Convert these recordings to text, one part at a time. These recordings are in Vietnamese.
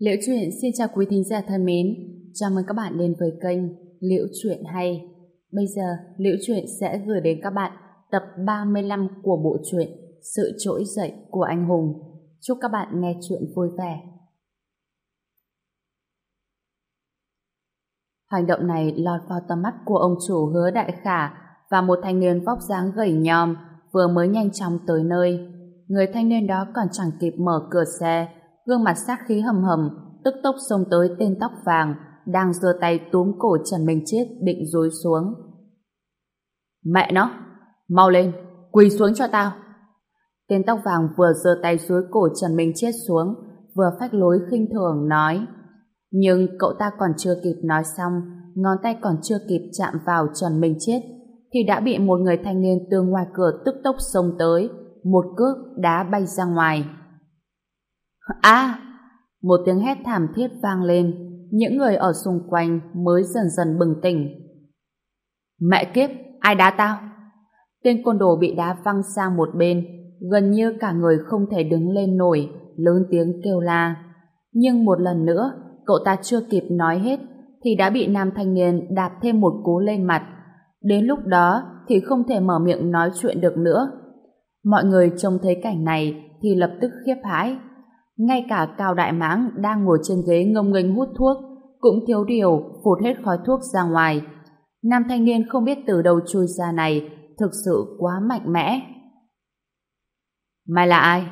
Liễu Chuyện xin chào quý thính giả thân mến. Chào mừng các bạn đến với kênh Liễu Chuyện Hay. Bây giờ, Liễu Chuyện sẽ gửi đến các bạn tập 35 của bộ truyện Sự Trỗi Dậy của Anh Hùng. Chúc các bạn nghe chuyện vui vẻ. Hành động này lọt vào tầm mắt của ông chủ hứa đại khả và một thanh niên vóc dáng gầy nhom vừa mới nhanh chóng tới nơi. Người thanh niên đó còn chẳng kịp mở cửa xe, gương mặt sát khí hầm hầm, tức tốc xông tới tên tóc vàng, đang giơ tay túm cổ Trần Minh Chết định rối xuống. Mẹ nó! Mau lên! Quỳ xuống cho tao! Tên tóc vàng vừa giơ tay dưới cổ Trần Minh Chết xuống, vừa phách lối khinh thường nói. Nhưng cậu ta còn chưa kịp nói xong, ngón tay còn chưa kịp chạm vào Trần Minh Chết, thì đã bị một người thanh niên từ ngoài cửa tức tốc xông tới, một cước đá bay ra ngoài. À! Một tiếng hét thảm thiết vang lên, những người ở xung quanh mới dần dần bừng tỉnh. Mẹ kiếp, ai đá tao? Tên côn đồ bị đá văng sang một bên, gần như cả người không thể đứng lên nổi, lớn tiếng kêu la. Nhưng một lần nữa, cậu ta chưa kịp nói hết, thì đã bị nam thanh niên đạp thêm một cú lên mặt. Đến lúc đó thì không thể mở miệng nói chuyện được nữa. Mọi người trông thấy cảnh này thì lập tức khiếp hãi. Ngay cả Cao Đại Mãng đang ngồi trên ghế ngông nghênh hút thuốc cũng thiếu điều phụt hết khói thuốc ra ngoài. Nam thanh niên không biết từ đâu chui ra này thực sự quá mạnh mẽ. Mày là ai?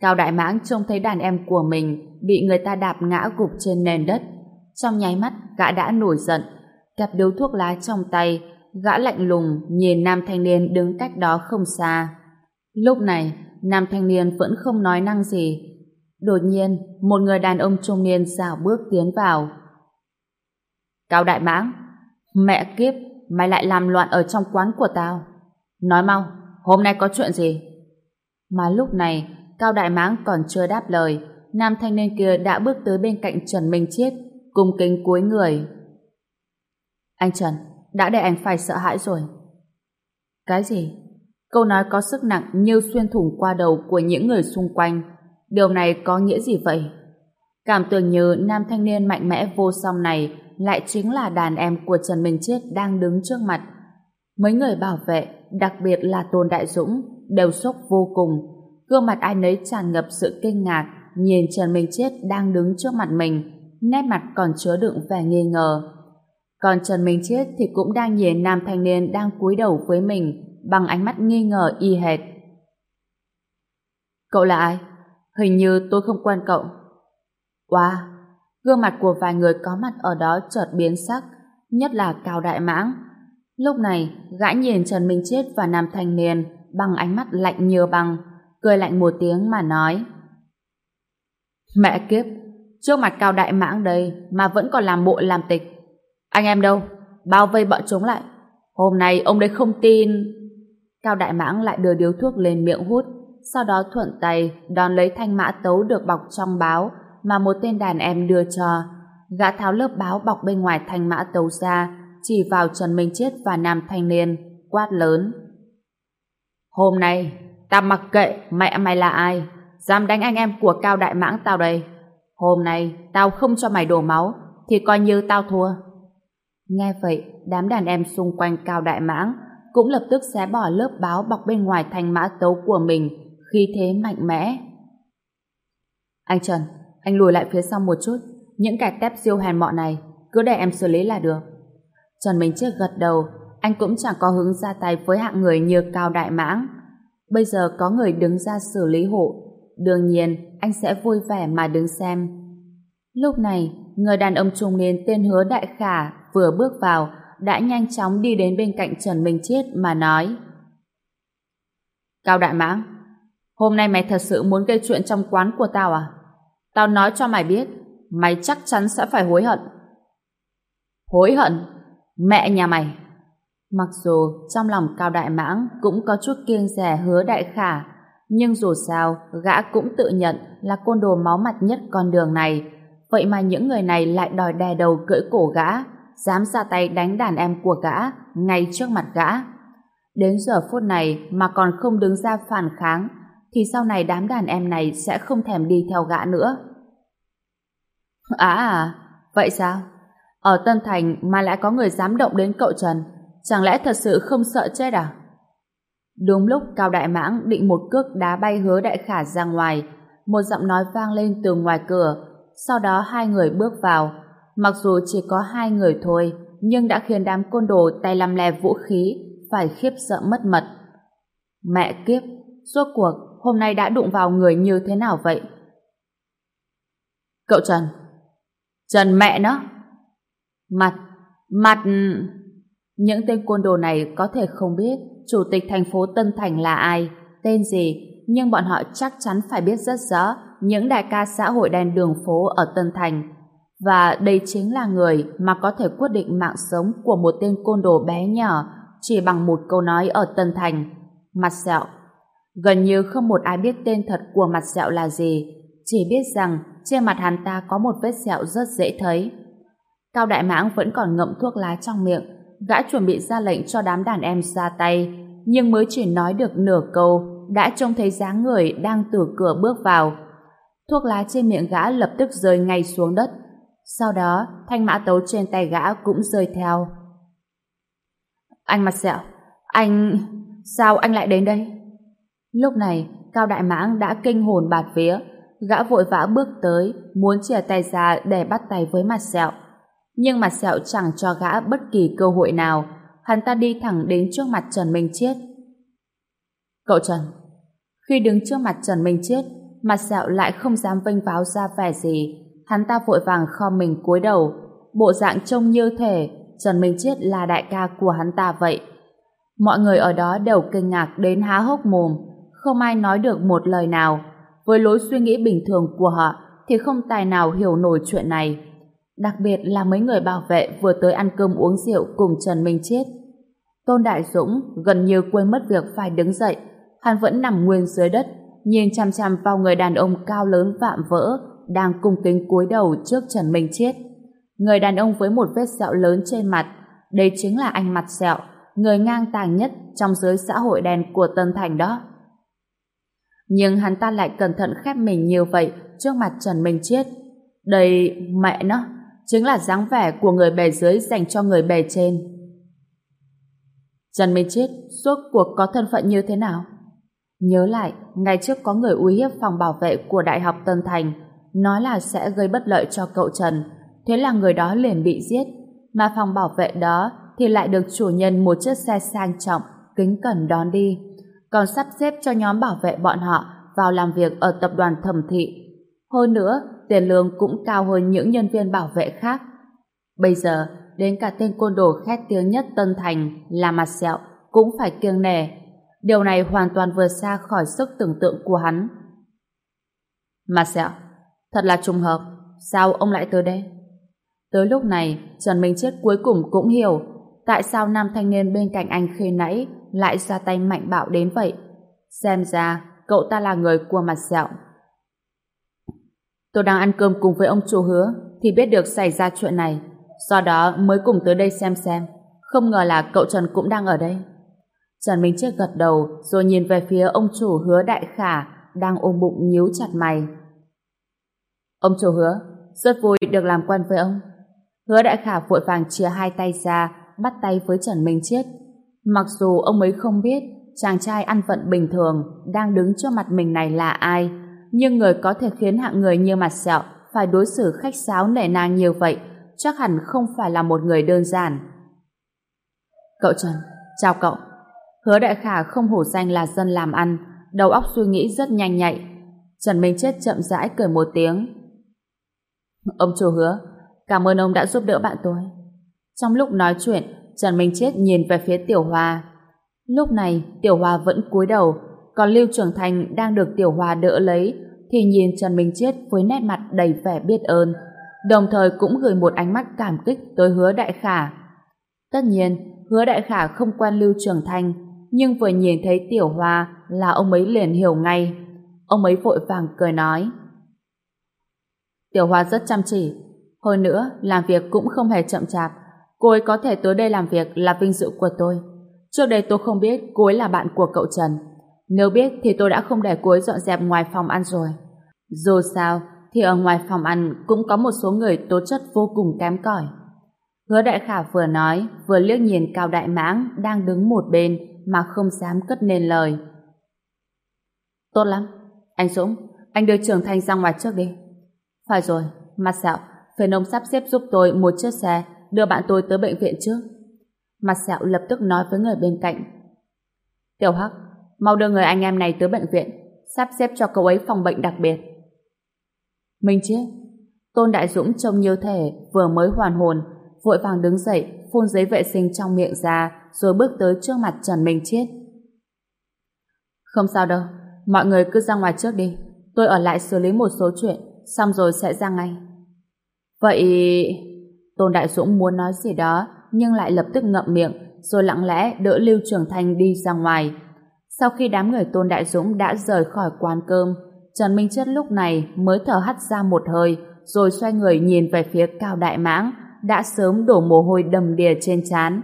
Cao Đại Mãng trông thấy đàn em của mình bị người ta đạp ngã gục trên nền đất. Trong nháy mắt, gã đã nổi giận. Cặp điếu thuốc lá trong tay, gã lạnh lùng nhìn nam thanh niên đứng cách đó không xa. Lúc này, nam thanh niên vẫn không nói năng gì. Đột nhiên, một người đàn ông trung niên xào bước tiến vào. Cao Đại Mãng, mẹ kiếp, mày lại làm loạn ở trong quán của tao. Nói mau, hôm nay có chuyện gì? Mà lúc này, Cao Đại Mãng còn chưa đáp lời, nam thanh niên kia đã bước tới bên cạnh Trần Minh Chiết, cung kính cúi người. Anh Trần, đã để anh phải sợ hãi rồi. Cái gì? Câu nói có sức nặng như xuyên thủng qua đầu của những người xung quanh. Điều này có nghĩa gì vậy? Cảm tưởng như nam thanh niên mạnh mẽ vô song này lại chính là đàn em của Trần Minh Chiết đang đứng trước mặt. Mấy người bảo vệ, đặc biệt là Tôn Đại Dũng, đều sốc vô cùng. Gương mặt ai nấy tràn ngập sự kinh ngạc, nhìn Trần Minh Chiết đang đứng trước mặt mình, nét mặt còn chứa đựng vẻ nghi ngờ. Còn Trần Minh Chiết thì cũng đang nhìn nam thanh niên đang cúi đầu với mình bằng ánh mắt nghi ngờ y hệt. Cậu là ai? Hình như tôi không quen cậu. Wow! Gương mặt của vài người có mặt ở đó chợt biến sắc, nhất là Cao Đại Mãng. Lúc này, gã nhìn Trần Minh chết và nam thanh niên bằng ánh mắt lạnh như băng, cười lạnh một tiếng mà nói. Mẹ kiếp, trước mặt Cao Đại Mãng đây mà vẫn còn làm bộ làm tịch. Anh em đâu? Bao vây bọn chúng lại. Hôm nay ông đây không tin... Cao Đại Mãng lại đưa điếu thuốc lên miệng hút, sau đó thuận tay đón lấy thanh mã tấu được bọc trong báo mà một tên đàn em đưa cho. Gã tháo lớp báo bọc bên ngoài thanh mã tấu ra, chỉ vào Trần Minh Chết và nam thanh niên, quát lớn. Hôm nay, ta mặc kệ mẹ mày là ai, dám đánh anh em của Cao Đại Mãng tao đây. Hôm nay, tao không cho mày đổ máu, thì coi như tao thua. Nghe vậy, đám đàn em xung quanh Cao Đại Mãng cũng lập tức xé bỏ lớp báo bọc bên ngoài thanh mã tấu của mình khi thế mạnh mẽ. Anh Trần, anh lùi lại phía sau một chút, những kẻ tép siêu hèn mọ này cứ để em xử lý là được. Trần Minh Chiết gật đầu, anh cũng chẳng có hứng ra tay với hạng người như Cao Đại Mãng. Bây giờ có người đứng ra xử lý hộ, đương nhiên anh sẽ vui vẻ mà đứng xem. Lúc này, người đàn ông trung niên tên Hứa Đại Khả vừa bước vào đã nhanh chóng đi đến bên cạnh Trần Minh Chiết mà nói Cao Đại Mãng hôm nay mày thật sự muốn gây chuyện trong quán của tao à? Tao nói cho mày biết, mày chắc chắn sẽ phải hối hận. Hối hận? Mẹ nhà mày! Mặc dù trong lòng Cao Đại Mãng cũng có chút kiêng rẻ hứa đại khả, nhưng dù sao, gã cũng tự nhận là côn đồ máu mặt nhất con đường này vậy mà những người này lại đòi đè đầu cưỡi cổ gã, dám ra tay đánh đàn em của gã ngay trước mặt gã. Đến giờ phút này mà còn không đứng ra phản kháng thì sau này đám đàn em này sẽ không thèm đi theo gã nữa. À à, vậy sao? Ở Tân Thành mà lại có người dám động đến cậu Trần, chẳng lẽ thật sự không sợ chết à? Đúng lúc Cao Đại Mãng định một cước đá bay hứa đại khả ra ngoài, một giọng nói vang lên từ ngoài cửa, sau đó hai người bước vào. Mặc dù chỉ có hai người thôi, nhưng đã khiến đám côn đồ tay lăm le vũ khí phải khiếp sợ mất mật. Mẹ kiếp, suốt cuộc hôm nay đã đụng vào người như thế nào vậy? Cậu Trần. Trần mẹ nó. Mặt, mặt Những tên côn đồ này có thể không biết Chủ tịch thành phố Tân Thành là ai Tên gì Nhưng bọn họ chắc chắn phải biết rất rõ Những đại ca xã hội đèn đường phố ở Tân Thành. Và đây chính là người Mà có thể quyết định mạng sống Của một tên côn đồ bé nhỏ Chỉ bằng một câu nói ở Tân Thành. Mặt sẹo. Gần như không một ai biết tên thật của mặt sẹo là gì chỉ biết rằng trên mặt hắn ta có một vết sẹo rất dễ thấy. Cao Đại Mãng vẫn còn ngậm thuốc lá trong miệng, gã chuẩn bị ra lệnh cho đám đàn em ra tay, nhưng mới chỉ nói được nửa câu, đã trông thấy dáng người đang từ cửa bước vào. Thuốc lá trên miệng gã lập tức rơi ngay xuống đất. Sau đó, thanh mã tấu trên tay gã cũng rơi theo. Anh mặt sẹo, anh... sao anh lại đến đây? Lúc này, Cao Đại Mãng đã kinh hồn bạt vía, gã vội vã bước tới, muốn chìa tay ra để bắt tay với mặt sẹo. Nhưng mặt sẹo chẳng cho gã bất kỳ cơ hội nào, hắn ta đi thẳng đến trước mặt Trần Minh Chiết. Cậu Trần, khi đứng trước mặt Trần Minh Chiết, mặt sẹo lại không dám vênh váo ra vẻ gì, hắn ta vội vàng kho mình cúi đầu, bộ dạng trông như thể Trần Minh Chiết là đại ca của hắn ta vậy. Mọi người ở đó đều kinh ngạc đến há hốc mồm, không ai nói được một lời nào, với lối suy nghĩ bình thường của họ thì không tài nào hiểu nổi chuyện này. Đặc biệt là mấy người bảo vệ vừa tới ăn cơm uống rượu cùng Trần Minh Chết. Tôn Đại Dũng gần như quên mất việc phải đứng dậy. Hắn vẫn nằm nguyên dưới đất, nhìn chăm chăm vào người đàn ông cao lớn vạm vỡ đang cung kính cúi đầu trước Trần Minh Chết. Người đàn ông với một vết sẹo lớn trên mặt, đây chính là anh mặt sẹo, người ngang tàng nhất trong giới xã hội đen của Tân Thành đó. Nhưng hắn ta lại cẩn thận khép mình như vậy trước mặt Trần Minh Chiết. Đây, mẹ nó, chính là dáng vẻ của người bề dưới dành cho người bề trên. Trần Minh Chiết suốt cuộc có thân phận như thế nào? Nhớ lại, ngày trước có người uy hiếp phòng bảo vệ của Đại học Tân Thành, nói là sẽ gây bất lợi cho cậu Trần, thế là người đó liền bị giết, mà phòng bảo vệ đó thì lại được chủ nhân một chiếc xe sang trọng, kính cẩn đón đi còn sắp xếp cho nhóm bảo vệ bọn họ vào làm việc ở tập đoàn thẩm thị. Hơn nữa, tiền lương cũng cao hơn những nhân viên bảo vệ khác. Bây giờ, đến cả tên côn đồ khét tiếng nhất Tân Thành là mặt sẹo cũng phải kiêng nề. Điều này hoàn toàn vượt xa khỏi sức tưởng tượng của hắn. Mặt sẹo, thật là trùng hợp. Sao ông lại tới đây? Tới lúc này, Trần Minh Chết cuối cùng cũng hiểu tại sao nam thanh niên bên cạnh anh khi nãy lại ra tay mạnh bạo đến vậy. Xem ra, cậu ta là người cua mặt sẹo. Tôi đang ăn cơm cùng với ông chủ hứa, thì biết được xảy ra chuyện này. Do đó mới cùng tới đây xem xem. Không ngờ là cậu Trần cũng đang ở đây. Trần Minh Chết gật đầu, rồi nhìn về phía ông chủ hứa đại khả, đang ôm bụng nhíu chặt mày. Ông chủ hứa, rất vui được làm quen với ông. Hứa đại khả vội vàng chia hai tay ra, bắt tay với Trần Minh Chiết. Mặc dù ông ấy không biết chàng trai ăn vận bình thường đang đứng trước mặt mình này là ai, nhưng người có thể khiến hạng người như mặt sẹo phải đối xử khách sáo nể nang như vậy chắc hẳn không phải là một người đơn giản. Cậu Trần, chào cậu. Hứa Đại Khả không hổ danh là dân làm ăn, đầu óc suy nghĩ rất nhanh nhạy. Trần Minh Chết chậm rãi cười một tiếng. Ông chủ hứa, cảm ơn ông đã giúp đỡ bạn tôi. Trong lúc nói chuyện, Trần Minh Chết nhìn về phía Tiểu Hoa. Lúc này, Tiểu Hoa vẫn cúi đầu, còn Lưu Trường Thành đang được Tiểu Hoa đỡ lấy, thì nhìn Trần Minh Chết với nét mặt đầy vẻ biết ơn, đồng thời cũng gửi một ánh mắt cảm kích tới hứa đại khả. Tất nhiên, hứa đại khả không quen Lưu Trường Thành, nhưng vừa nhìn thấy Tiểu Hoa là ông ấy liền hiểu ngay. Ông ấy vội vàng cười nói. Tiểu Hoa rất chăm chỉ, hơn nữa làm việc cũng không hề chậm chạp, Cô ấy có thể tới đây làm việc là vinh dự của tôi. Trước đây tôi không biết cô ấy là bạn của cậu Trần. Nếu biết thì tôi đã không để cô ấy dọn dẹp ngoài phòng ăn rồi. Dù sao, thì ở ngoài phòng ăn cũng có một số người tố chất vô cùng kém cỏi. Hứa đại khả vừa nói, vừa liếc nhìn Cao Đại Mãng đang đứng một bên mà không dám cất nên lời. Tốt lắm. Anh Dũng, anh đưa Trường Thanh ra ngoài trước đi. Phải rồi, mặt sẹo, phiền ông sắp xếp giúp tôi một chiếc xe đưa bạn tôi tới bệnh viện trước. Mặt sẹo lập tức nói với người bên cạnh. Tiểu Hắc, mau đưa người anh em này tới bệnh viện, sắp xếp cho cậu ấy phòng bệnh đặc biệt. Minh Chiết, Tôn Đại Dũng trông như thể vừa mới hoàn hồn, vội vàng đứng dậy, phun giấy vệ sinh trong miệng ra, rồi bước tới trước mặt Trần Minh Chiết. Không sao đâu, mọi người cứ ra ngoài trước đi, tôi ở lại xử lý một số chuyện, xong rồi sẽ ra ngay. Vậy... Tôn Đại Dũng muốn nói gì đó, nhưng lại lập tức ngậm miệng, rồi lặng lẽ đỡ Lưu Trường Thanh đi ra ngoài. Sau khi đám người Tôn Đại Dũng đã rời khỏi quán cơm, Trần Minh Chất lúc này mới thở hắt ra một hơi, rồi xoay người nhìn về phía Cao Đại Mãng, đã sớm đổ mồ hôi đầm đìa trên trán.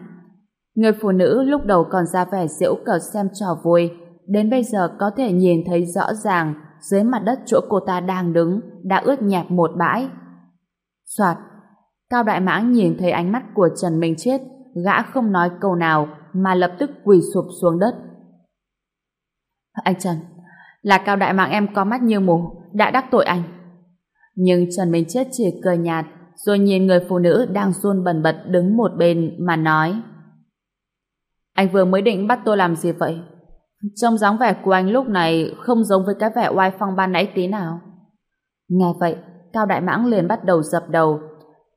Người phụ nữ lúc đầu còn ra vẻ giễu cợt xem trò vui, đến bây giờ có thể nhìn thấy rõ ràng dưới mặt đất chỗ cô ta đang đứng đã ướt nhẹp một bãi. Soạt, Cao Đại Mãng nhìn thấy ánh mắt của Trần Minh Chết, gã không nói câu nào mà lập tức quỳ sụp xuống đất. Anh Trần, là Cao Đại Mãng em có mắt như mù, đã đắc tội anh. Nhưng Trần Minh Chết chỉ cười nhạt, rồi nhìn người phụ nữ đang run bần bật đứng một bên mà nói. Anh vừa mới định bắt tôi làm gì vậy? Trong dáng vẻ của anh lúc này không giống với cái vẻ oai phong ban nãy tí nào. Nghe vậy, Cao Đại Mãng liền bắt đầu dập đầu.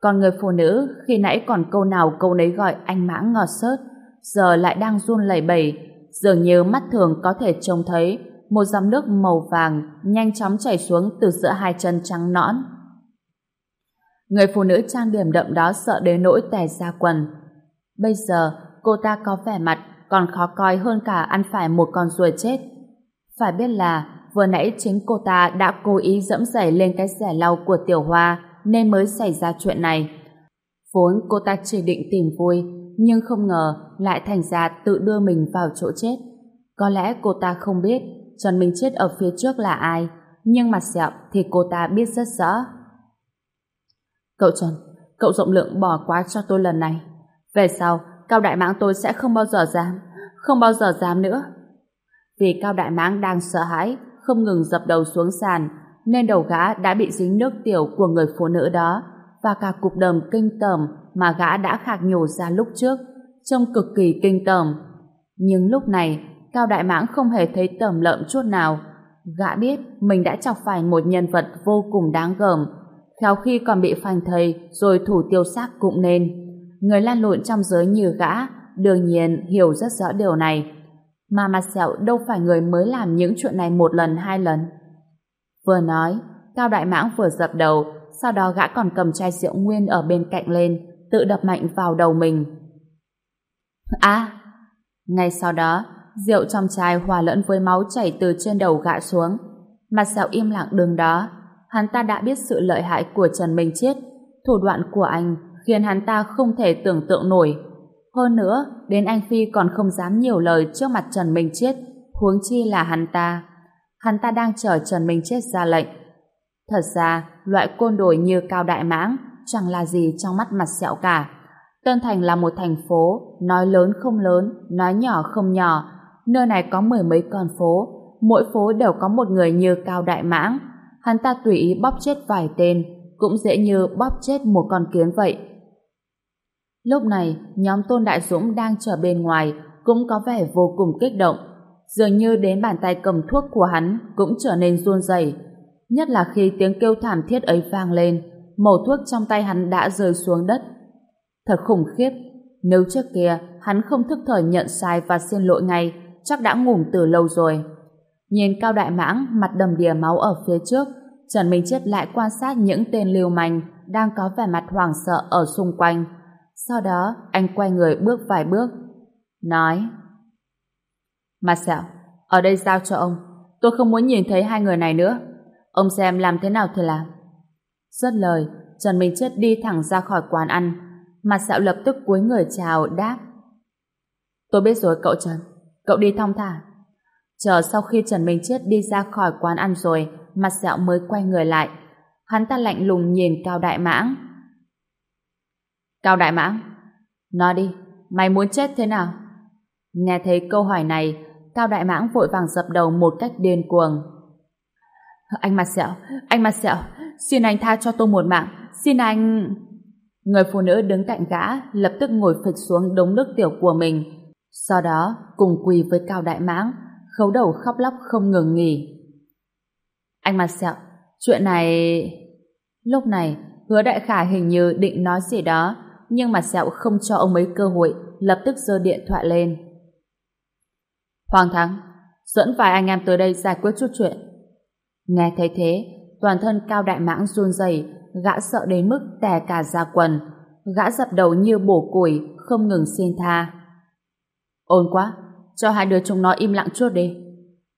Còn người phụ nữ khi nãy còn câu nào câu nấy gọi anh Mãng ngọt sớt, giờ lại đang run lẩy bẩy, dường như mắt thường có thể trông thấy một dòng nước màu vàng nhanh chóng chảy xuống từ giữa hai chân trắng nõn. Người phụ nữ trang điểm đậm đó sợ đến nỗi tè ra quần. Bây giờ, cô ta có vẻ mặt còn khó coi hơn cả ăn phải một con ruồi chết. Phải biết là vừa nãy chính cô ta đã cố ý dẫm dày lên cái rẻ lau của tiểu hoa nên mới xảy ra chuyện này. Vốn cô ta chỉ định tìm vui nhưng không ngờ lại thành ra tự đưa mình vào chỗ chết. Có lẽ cô ta không biết Trần Minh Chết ở phía trước là ai nhưng mặt sẹo thì cô ta biết rất rõ. Cậu Trần, cậu rộng lượng bỏ quá cho tôi lần này. Về sau, Cao Đại Mãng tôi sẽ không bao giờ dám, không bao giờ dám nữa. Vì Cao Đại Mãng đang sợ hãi, không ngừng dập đầu xuống sàn, nên đầu gã đã bị dính nước tiểu của người phụ nữ đó và cả cục đờm kinh tởm mà gã đã khạc nhổ ra lúc trước, trông cực kỳ kinh tởm. Nhưng lúc này, Cao Đại Mãng không hề thấy tởm lợm chút nào. Gã biết mình đã chọc phải một nhân vật vô cùng đáng gờm, khéo khi còn bị phanh thầy rồi thủ tiêu xác cũng nên. Người lan lộn trong giới như gã đương nhiên hiểu rất rõ điều này. Mà mặt sẹo đâu phải người mới làm những chuyện này một lần hai lần. Vừa nói, Cao Đại Mãng vừa dập đầu, sau đó gã còn cầm chai rượu nguyên ở bên cạnh lên, tự đập mạnh vào đầu mình. À! Ngay sau đó, rượu trong chai hòa lẫn với máu chảy từ trên đầu gã xuống. Mặt sẹo im lặng đường đó, hắn ta đã biết sự lợi hại của Trần Minh Chết, thủ đoạn của anh khiến hắn ta không thể tưởng tượng nổi. Hơn nữa, đến anh Phi còn không dám nhiều lời trước mặt Trần Minh Chết, huống chi là hắn ta. Hắn ta đang chờ Trần Minh Chết ra lệnh. Thật ra, loại côn đồ như Cao Đại Mãng chẳng là gì trong mắt mặt sẹo cả. Tân Thành là một thành phố, nói lớn không lớn, nói nhỏ không nhỏ. Nơi này có mười mấy con phố, mỗi phố đều có một người như Cao Đại Mãng, hắn ta tùy ý bóp chết vài tên, cũng dễ như bóp chết một con kiến vậy. Lúc này, nhóm Tôn Đại Dũng đang chờ bên ngoài, cũng có vẻ vô cùng kích động. Dường như đến bàn tay cầm thuốc của hắn cũng trở nên run rẩy. Nhất là khi tiếng kêu thảm thiết ấy vang lên, mẩu thuốc trong tay hắn đã rơi xuống đất. Thật khủng khiếp, nếu trước kia hắn không thức thời nhận sai và xin lỗi ngay, chắc đã ngủm từ lâu rồi. Nhìn Cao Đại Mãng mặt đầm đìa máu ở phía trước, Trần Minh Chết lại quan sát những tên liều manh đang có vẻ mặt hoảng sợ ở xung quanh. Sau đó, anh quay người bước vài bước, nói Mặt sẹo, ở đây giao cho ông. Tôi không muốn nhìn thấy hai người này nữa. Ông xem làm thế nào thì làm. Rất lời, Trần Minh Chết đi thẳng ra khỏi quán ăn. Mặt sẹo lập tức cúi người chào, đáp. Tôi biết rồi cậu Trần, cậu đi thong thả. Chờ sau khi Trần Minh Chết đi ra khỏi quán ăn rồi, mặt sẹo mới quay người lại. Hắn ta lạnh lùng nhìn Cao Đại Mãng. Cao Đại Mãng, nói đi, mày muốn chết thế nào? Nghe thấy câu hỏi này, Cao Đại Mãng vội vàng dập đầu một cách điên cuồng. Anh mặt sẹo, anh mặt sẹo, xin anh tha cho tôi một mạng, xin anh... Người phụ nữ đứng cạnh gã lập tức ngồi phịch xuống đống nước tiểu của mình, sau đó cùng quỳ với Cao Đại Mãng, khấu đầu khóc lóc không ngừng nghỉ. Anh mặt sẹo, chuyện này... Lúc này, hứa đại khả hình như định nói gì đó, nhưng mặt sẹo không cho ông ấy cơ hội, lập tức giơ điện thoại lên. Hoàng Thắng, dẫn vài anh em tới đây giải quyết chút chuyện. Nghe thấy thế, toàn thân cao đại mãng run rẩy, gã sợ đến mức tè cả da quần. Gã dập đầu như bổ củi, không ngừng xin tha. Ôn quá, cho hai đứa chúng nó im lặng chút đi.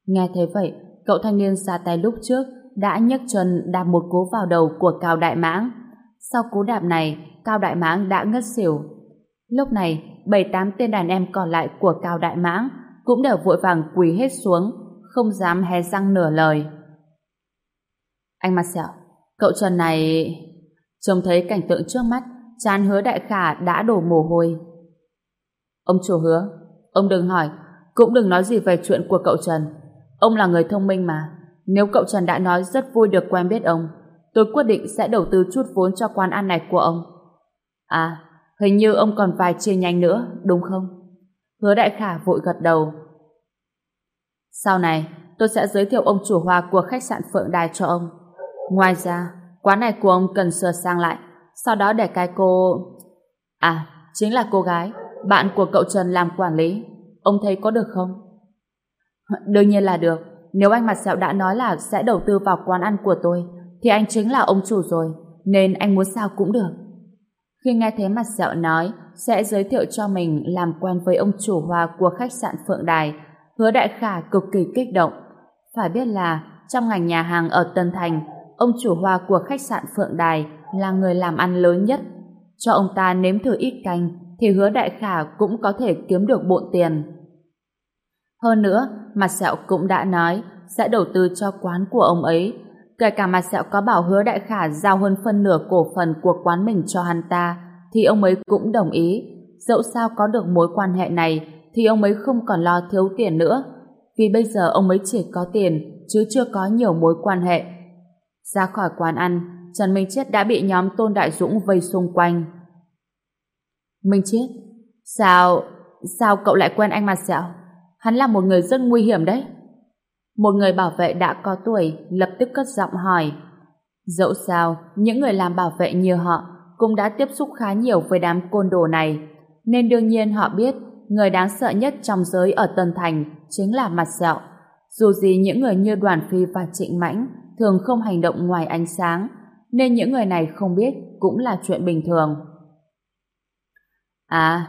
Nghe thấy vậy, cậu thanh niên ra tay lúc trước đã nhấc chân đạp một cú vào đầu của Cao Đại Mãng. Sau cú đạp này, Cao Đại Mãng đã ngất xỉu. Lúc này, bảy tám tên đàn em còn lại của Cao Đại Mãng cũng đều vội vàng quỳ hết xuống, không dám hé răng nửa lời. Anh mặt sẹo, cậu Trần này... Trông thấy cảnh tượng trước mắt, chán hứa đại khả đã đổ mồ hôi. Ông chủ hứa, ông đừng hỏi, cũng đừng nói gì về chuyện của cậu Trần. Ông là người thông minh mà. Nếu cậu Trần đã nói rất vui được quen biết ông, tôi quyết định sẽ đầu tư chút vốn cho quán ăn này của ông. À, hình như ông còn vài chia nhanh nữa, đúng không? Hứa đại khả vội gật đầu. Sau này, tôi sẽ giới thiệu ông chủ hoa của khách sạn Phượng Đài cho ông. Ngoài ra, quán này của ông cần sửa sang lại, sau đó để cái cô... À, chính là cô gái, bạn của cậu Trần làm quản lý. Ông thấy có được không? Đương nhiên là được. Nếu anh mặt sẹo đã nói là sẽ đầu tư vào quán ăn của tôi, thì anh chính là ông chủ rồi, nên anh muốn sao cũng được. Khi nghe thấy mặt sẹo nói sẽ giới thiệu cho mình làm quen với ông chủ hoa của khách sạn Phượng Đài, hứa đại khả cực kỳ kích động. Phải biết là trong ngành nhà hàng ở Tân Thành, ông chủ hoa của khách sạn Phượng Đài là người làm ăn lớn nhất. Cho ông ta nếm thử ít canh thì hứa đại khả cũng có thể kiếm được bộn tiền. Hơn nữa, mặt sẹo cũng đã nói sẽ đầu tư cho quán của ông ấy. Kể cả mặt sẹo có bảo hứa đại khả giao hơn phân nửa cổ phần của quán mình cho hắn ta, thì ông ấy cũng đồng ý. Dẫu sao có được mối quan hệ này, thì ông ấy không còn lo thiếu tiền nữa. Vì bây giờ ông ấy chỉ có tiền, chứ chưa có nhiều mối quan hệ. Ra khỏi quán ăn, Trần Minh Chết đã bị nhóm Tôn Đại Dũng vây xung quanh. Minh Chết, sao, sao cậu lại quen anh mặt sẹo? Hắn là một người rất nguy hiểm đấy. Một người bảo vệ đã có tuổi lập tức cất giọng hỏi. Dẫu sao, những người làm bảo vệ như họ cũng đã tiếp xúc khá nhiều với đám côn đồ này, nên đương nhiên họ biết người đáng sợ nhất trong giới ở Tân Thành chính là mặt sẹo. Dù gì những người như Đoàn Phi và Trịnh Mãnh thường không hành động ngoài ánh sáng, nên những người này không biết cũng là chuyện bình thường. À,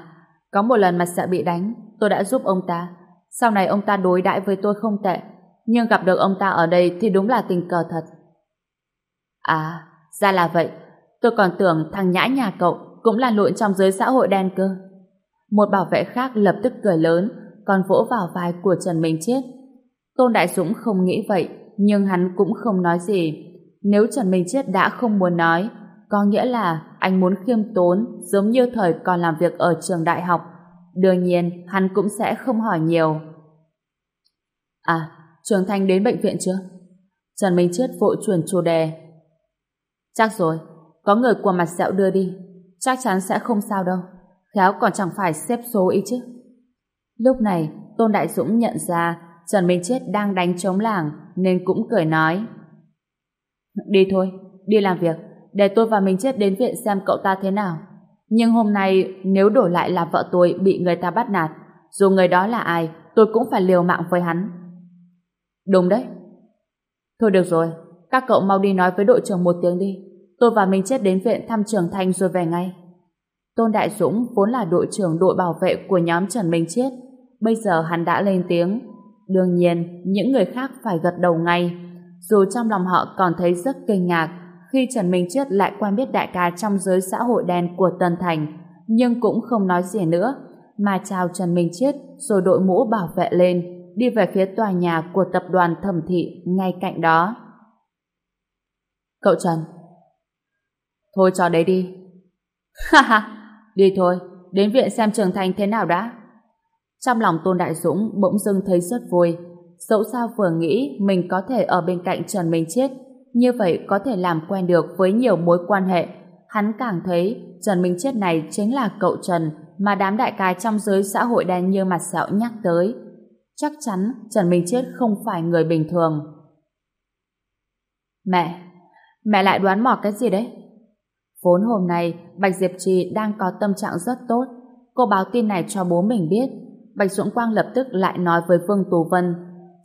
có một lần mặt sẹo bị đánh, tôi đã giúp ông ta. Sau này ông ta đối đãi với tôi không tệ, nhưng gặp được ông ta ở đây thì đúng là tình cờ thật. À, ra là vậy. Tôi còn tưởng thằng nhã nhà cậu cũng là lụn trong giới xã hội đen cơ. Một bảo vệ khác lập tức cười lớn, còn vỗ vào vai của Trần Minh Chiết. Tôn Đại Dũng không nghĩ vậy, nhưng hắn cũng không nói gì. Nếu Trần Minh Chiết đã không muốn nói, có nghĩa là anh muốn khiêm tốn giống như thời còn làm việc ở trường đại học. Đương nhiên, hắn cũng sẽ không hỏi nhiều. À, Trường Thanh đến bệnh viện chưa? Trần Minh Chết vội chuyển chủ đề. Chắc rồi, có người của mặt sẹo đưa đi. Chắc chắn sẽ không sao đâu. Khéo còn chẳng phải xếp số ý chứ. Lúc này, Tôn Đại Dũng nhận ra Trần Minh Chết đang đánh chống làng nên cũng cười nói. Đi thôi, đi làm việc. Để tôi và Minh Chết đến viện xem cậu ta thế nào. Nhưng hôm nay nếu đổi lại là vợ tôi bị người ta bắt nạt, dù người đó là ai, tôi cũng phải liều mạng với hắn. Đúng đấy. Thôi được rồi, các cậu mau đi nói với đội trưởng một tiếng đi. Tôi và Minh Chết đến viện thăm trường Thành rồi về ngay. Tôn Đại Dũng vốn là đội trưởng đội bảo vệ của nhóm Trần Minh Chết. Bây giờ hắn đã lên tiếng. Đương nhiên, những người khác phải gật đầu ngay. Dù trong lòng họ còn thấy rất kinh ngạc khi Trần Minh Chết lại quen biết đại ca trong giới xã hội đen của Tân Thành, nhưng cũng không nói gì nữa, mà chào Trần Minh Chết rồi đội mũ bảo vệ lên, đi về phía tòa nhà của tập đoàn thẩm thị ngay cạnh đó. Cậu Trần, Thôi cho đấy đi. Ha ha, đi thôi, đến viện xem trưởng thành thế nào đã. Trong lòng Tôn Đại Dũng bỗng dưng thấy rất vui. Dẫu sao vừa nghĩ mình có thể ở bên cạnh Trần Minh Chết, như vậy có thể làm quen được với nhiều mối quan hệ. Hắn càng thấy Trần Minh Chết này chính là cậu Trần mà đám đại ca trong giới xã hội đen như mặt sẹo nhắc tới. Chắc chắn Trần Minh Chết không phải người bình thường. Mẹ, mẹ lại đoán mò cái gì đấy? Vốn hôm nay Bạch Diệp Trì đang có tâm trạng rất tốt. Cô báo tin này cho bố mình biết. Bạch Dũng Quang lập tức lại nói với Vương Tú Vân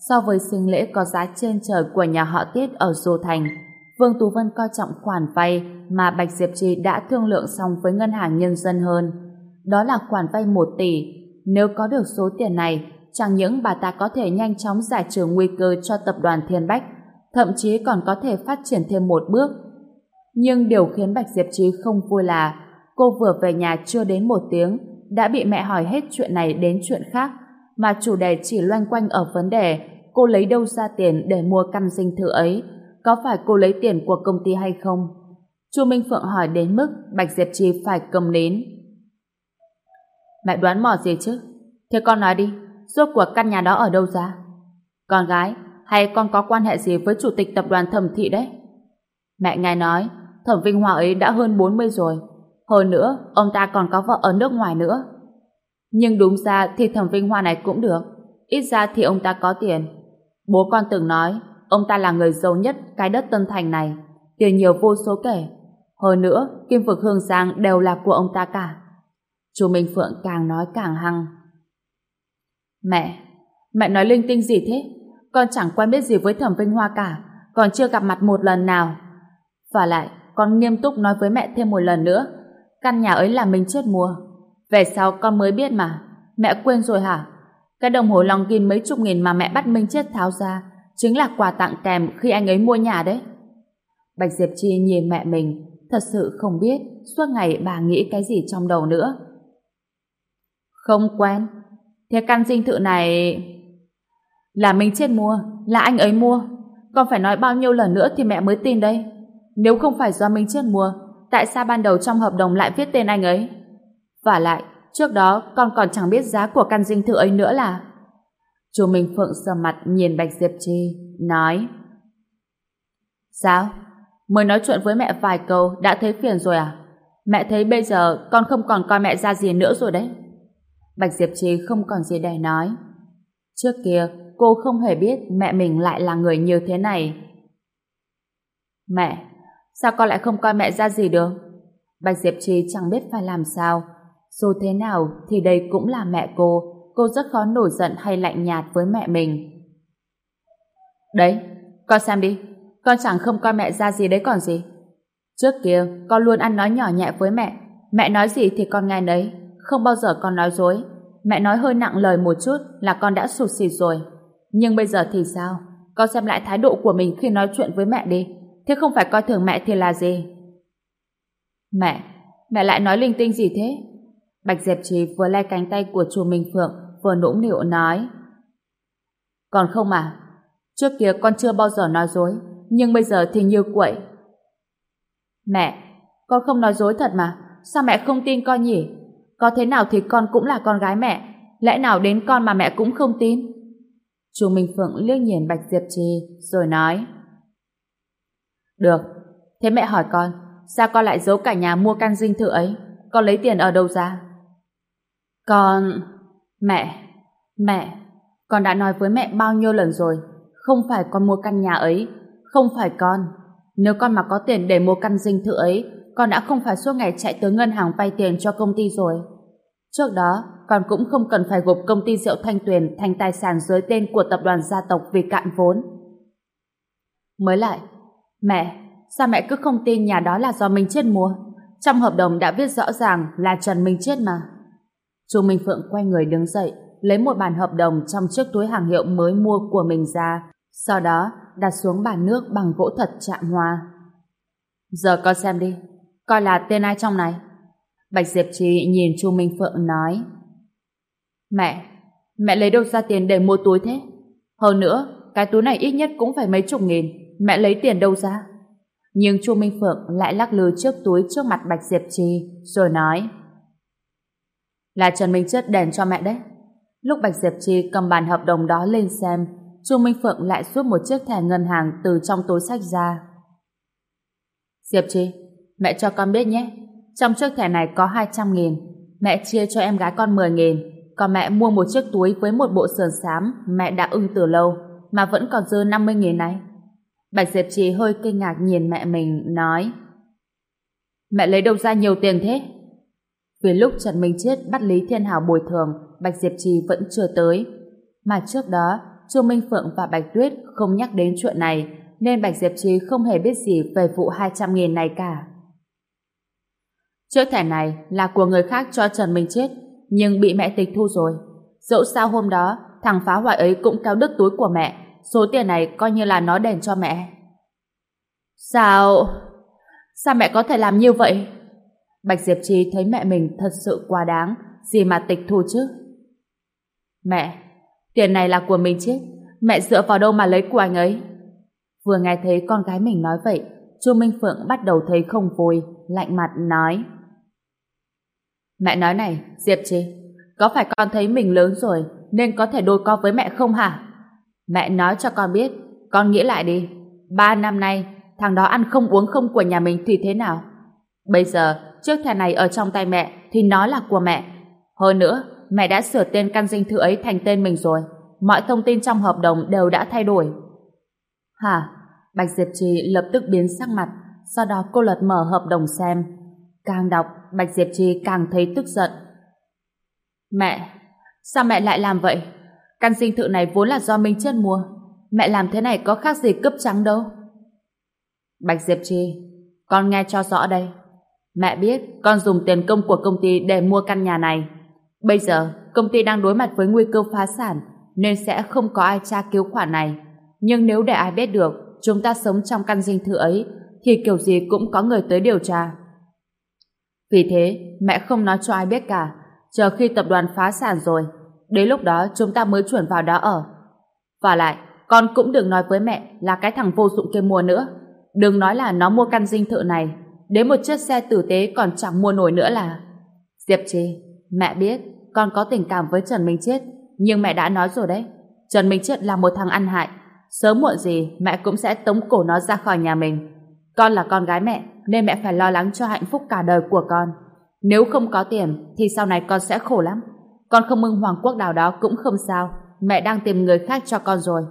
so với sinh lễ có giá trên trời của nhà họ Tiết ở Du Thành. Vương Tú Vân coi trọng khoản vay mà Bạch Diệp Trì đã thương lượng xong với Ngân hàng Nhân dân hơn. Đó là khoản vay 1 tỷ. Nếu có được số tiền này, chẳng những bà ta có thể nhanh chóng giải trừ nguy cơ cho tập đoàn Thiên Bách, thậm chí còn có thể phát triển thêm một bước. Nhưng điều khiến Bạch Diệp Trí không vui là cô vừa về nhà chưa đến một tiếng đã bị mẹ hỏi hết chuyện này đến chuyện khác mà chủ đề chỉ loanh quanh ở vấn đề cô lấy đâu ra tiền để mua căn dinh thự ấy có phải cô lấy tiền của công ty hay không chu Minh Phượng hỏi đến mức Bạch Diệp Trì phải cầm nến. mẹ đoán mò gì chứ thế con nói đi rốt cuộc căn nhà đó ở đâu ra con gái hay con có quan hệ gì với chủ tịch tập đoàn thẩm thị đấy mẹ nghe nói thẩm Vinh Hòa ấy đã hơn 40 rồi hơn nữa ông ta còn có vợ ở nước ngoài nữa nhưng đúng ra thì thẩm Vinh Hoa này cũng được. Ít ra thì ông ta có tiền. Bố con từng nói, ông ta là người giàu nhất cái đất Tân Thành này. Tiền nhiều vô số kể. Hơn nữa, kim vực hương giang đều là của ông ta cả. Chú Minh Phượng càng nói càng hăng. Mẹ, mẹ nói linh tinh gì thế? Con chẳng quen biết gì với thẩm Vinh Hoa cả. Còn chưa gặp mặt một lần nào. Và lại, con nghiêm túc nói với mẹ thêm một lần nữa. Căn nhà ấy là mình chết mua. Về sau con mới biết mà. Mẹ quên rồi hả? Cái đồng hồ lòng kim mấy chục nghìn mà mẹ bắt Minh Chết tháo ra chính là quà tặng kèm khi anh ấy mua nhà đấy. Bạch Diệp Chi nhìn mẹ mình thật sự không biết suốt ngày bà nghĩ cái gì trong đầu nữa. Không quen. Thế căn dinh thự này... Là Minh Chết mua, là anh ấy mua. Con phải nói bao nhiêu lần nữa thì mẹ mới tin đây. Nếu không phải do Minh Chết mua, tại sao ban đầu trong hợp đồng lại viết tên anh ấy? Và lại, trước đó con còn chẳng biết giá của căn dinh thự ấy nữa là... Chú Minh Phượng sờ mặt nhìn Bạch Diệp Chi, nói Sao? Mới nói chuyện với mẹ vài câu đã thấy phiền rồi à? Mẹ thấy bây giờ con không còn coi mẹ ra gì nữa rồi đấy. Bạch Diệp Chi không còn gì để nói. Trước kia, cô không hề biết mẹ mình lại là người như thế này. Mẹ, sao con lại không coi mẹ ra gì được? Bạch Diệp Chi chẳng biết phải làm sao, dù thế nào thì đây cũng là mẹ cô, cô rất khó nổi giận hay lạnh nhạt với mẹ mình. Đấy, con xem đi, con chẳng không coi mẹ ra gì đấy còn gì. Trước kia, con luôn ăn nói nhỏ nhẹ với mẹ, mẹ nói gì thì con nghe đấy, không bao giờ con nói dối. Mẹ nói hơi nặng lời một chút là con đã sụt xịt rồi. Nhưng bây giờ thì sao? Con xem lại thái độ của mình khi nói chuyện với mẹ đi. Thế không phải coi thường mẹ thì là gì? Mẹ, mẹ lại nói linh tinh gì thế? Bạch Diệp Trì vừa lay cánh tay của chùa Minh Phượng vừa nũng nịu nói Còn không à? Trước kia con chưa bao giờ nói dối nhưng bây giờ thì như quậy. Mẹ, con không nói dối thật mà sao mẹ không tin con nhỉ? Có thế nào thì con cũng là con gái mẹ lẽ nào đến con mà mẹ cũng không tin? Chu Minh Phượng liếc nhìn Bạch Diệp Trì rồi nói Được, thế mẹ hỏi con sao con lại giấu cả nhà mua căn dinh thự ấy? Con lấy tiền ở đâu ra? Con... Mẹ... Mẹ... Con đã nói với mẹ bao nhiêu lần rồi Không phải con mua căn nhà ấy Không phải con Nếu con mà có tiền để mua căn dinh thự ấy con đã không phải suốt ngày chạy tới ngân hàng vay tiền cho công ty rồi. Trước đó Con cũng không cần phải gộp công ty rượu Thanh Tuyền Thành tài sản dưới tên của tập đoàn gia tộc Vì cạn vốn. Mới lại Mẹ Sao mẹ cứ không tin nhà đó là do mình chết mua? Trong hợp đồng đã viết rõ ràng Là Trần Minh chết mà. Chu Minh Phượng quay người đứng dậy, lấy một bản hợp đồng trong chiếc túi hàng hiệu mới mua của mình ra, sau đó đặt xuống bàn nước bằng gỗ thật chạm hoa. Giờ con xem đi, coi là tên ai trong này. Bạch Diệp Trì nhìn Chu Minh Phượng nói. Mẹ, mẹ lấy đâu ra tiền để mua túi thế? Hơn nữa, cái túi này ít nhất cũng phải mấy chục nghìn, mẹ lấy tiền đâu ra? Nhưng Chu Minh Phượng lại lắc lư trước túi trước mặt Bạch Diệp Trì, rồi nói Là Trần Minh chất đèn cho mẹ đấy. Lúc Bạch Diệp Trì cầm bản hợp đồng đó lên xem, Chu Minh Phượng lại rút một chiếc thẻ ngân hàng từ trong túi sách ra. Diệp Trì, mẹ cho con biết nhé. Trong chiếc thẻ này có 200 nghìn. Mẹ chia cho em gái con 10 nghìn. Còn mẹ mua một chiếc túi với một bộ sườn xám mẹ đã ưng từ lâu mà vẫn còn dư 50 nghìn này. Bạch Diệp Trì hơi kinh ngạc nhìn mẹ mình, nói Mẹ lấy đâu ra nhiều tiền thế? Vì lúc Trần Minh Chết bắt Lý Thiên Hảo bồi thường, Bạch Diệp Trì vẫn chưa tới. Mà trước đó, Chu Minh Phượng và Bạch Tuyết không nhắc đến chuyện này, nên Bạch Diệp Trì không hề biết gì về vụ 200 nghìn này cả. Chiếc thẻ này là của người khác cho Trần Minh Chết, nhưng bị mẹ tịch thu rồi. Dẫu sao hôm đó, thằng phá hoại ấy cũng kéo đứt túi của mẹ, số tiền này coi như là nó đền cho mẹ. Sao... Sao mẹ có thể làm như vậy? Bạch Diệp Trì thấy mẹ mình thật sự quá đáng, gì mà tịch thu chứ? Mẹ, tiền này là của mình chết mẹ dựa vào đâu mà lấy của anh ấy? Vừa nghe thấy con gái mình nói vậy, Chu Minh Phượng bắt đầu thấy không vui, lạnh mặt nói. Mẹ nói này, Diệp Trì, có phải con thấy mình lớn rồi nên có thể đôi co với mẹ không hả? Mẹ nói cho con biết, con nghĩ lại đi. Ba năm nay, thằng đó ăn không uống không của nhà mình thì thế nào? Bây giờ, chiếc thẻ này ở trong tay mẹ thì nó là của mẹ. Hơn nữa, mẹ đã sửa tên căn dinh thự ấy thành tên mình rồi. Mọi thông tin trong hợp đồng đều đã thay đổi. Hả? Bạch Diệp Trì lập tức biến sắc mặt, sau đó cô lật mở hợp đồng xem. Càng đọc, Bạch Diệp Trì càng thấy tức giận. Mẹ, sao mẹ lại làm vậy? Căn dinh thự này vốn là do Minh Chết mua. Mẹ làm thế này có khác gì cướp trắng đâu. Bạch Diệp Trì, con nghe cho rõ đây. Mẹ biết con dùng tiền công của công ty để mua căn nhà này. Bây giờ, công ty đang đối mặt với nguy cơ phá sản, nên sẽ không có ai tra cứu khoản này. Nhưng nếu để ai biết được chúng ta sống trong căn dinh thự ấy, thì kiểu gì cũng có người tới điều tra. Vì thế, mẹ không nói cho ai biết cả, chờ khi tập đoàn phá sản rồi, đến lúc đó chúng ta mới chuyển vào đó ở. Và lại, con cũng đừng nói với mẹ là cái thằng vô dụng kia mua nữa. Đừng nói là nó mua căn dinh thự này, đến một chiếc xe tử tế còn chẳng mua nổi nữa là... Diệp Trì, mẹ biết con có tình cảm với Trần Minh Chết, nhưng mẹ đã nói rồi đấy, Trần Minh Chết là một thằng ăn hại, sớm muộn gì mẹ cũng sẽ tống cổ nó ra khỏi nhà mình. Con là con gái mẹ, nên mẹ phải lo lắng cho hạnh phúc cả đời của con. Nếu không có tiền, thì sau này con sẽ khổ lắm. Con không mừng Hoàng Quốc đào đó cũng không sao, mẹ đang tìm người khác cho con rồi.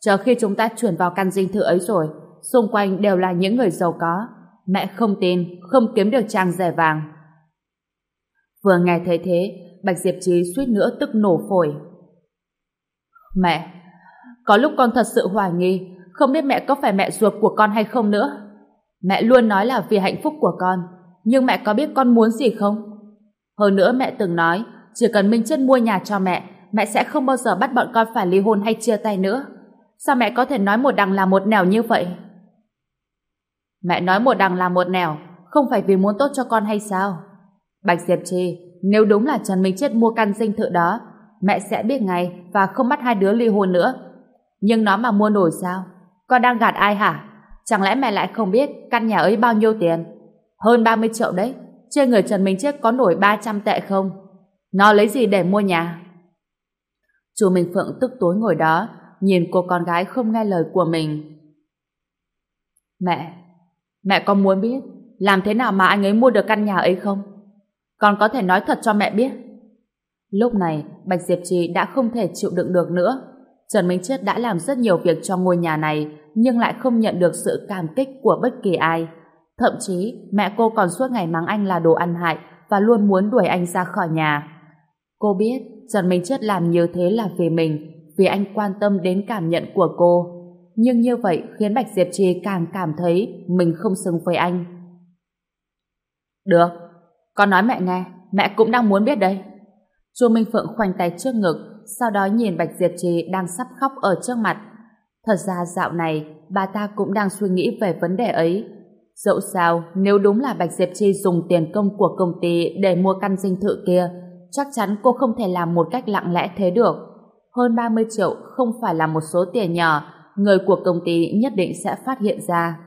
Chờ khi chúng ta chuyển vào căn dinh thự ấy rồi, xung quanh đều là những người giàu có. Mẹ không tin, không kiếm được trang rẻ vàng. Vừa nghe thấy thế, Bạch Diệp Trí suýt nữa tức nổ phổi. Mẹ, có lúc con thật sự hoài nghi, không biết mẹ có phải mẹ ruột của con hay không nữa. Mẹ luôn nói là vì hạnh phúc của con, nhưng mẹ có biết con muốn gì không? Hơn nữa mẹ từng nói, chỉ cần Minh Chất mua nhà cho mẹ, mẹ sẽ không bao giờ bắt bọn con phải ly hôn hay chia tay nữa. Sao mẹ có thể nói một đằng là một nẻo như vậy? Mẹ nói một đằng là một nẻo, không phải vì muốn tốt cho con hay sao? Bạch Diệp Trì, nếu đúng là Trần Minh Chết mua căn dinh thự đó, mẹ sẽ biết ngay và không bắt hai đứa ly hôn nữa. Nhưng nó mà mua nổi sao? Con đang gạt ai hả? Chẳng lẽ mẹ lại không biết căn nhà ấy bao nhiêu tiền? Hơn 30 triệu đấy. Trên người Trần Minh Chiết có nổi 300 tệ không? Nó lấy gì để mua nhà? Chú Minh Phượng tức tối ngồi đó, nhìn cô con gái không nghe lời của mình. Mẹ, mẹ có muốn biết làm thế nào mà anh ấy mua được căn nhà ấy không? Con có thể nói thật cho mẹ biết. Lúc này, Bạch Diệp Trì đã không thể chịu đựng được nữa. Trần Minh Chết đã làm rất nhiều việc cho ngôi nhà này, nhưng lại không nhận được sự cảm kích của bất kỳ ai. Thậm chí, mẹ cô còn suốt ngày mắng anh là đồ ăn hại và luôn muốn đuổi anh ra khỏi nhà. Cô biết Trần Minh Chết làm như thế là vì mình, vì anh quan tâm đến cảm nhận của cô. Nhưng như vậy khiến Bạch Diệp Trì càng cảm thấy mình không xứng với anh. Được, con nói mẹ nghe, mẹ cũng đang muốn biết đây. Chu Minh Phượng khoanh tay trước ngực, sau đó nhìn Bạch Diệp Trì đang sắp khóc ở trước mặt. Thật ra dạo này, bà ta cũng đang suy nghĩ về vấn đề ấy. Dẫu sao, nếu đúng là Bạch Diệp Chi dùng tiền công của công ty để mua căn dinh thự kia, chắc chắn cô không thể làm một cách lặng lẽ thế được. Hơn 30 triệu không phải là một số tiền nhỏ, người của công ty nhất định sẽ phát hiện ra.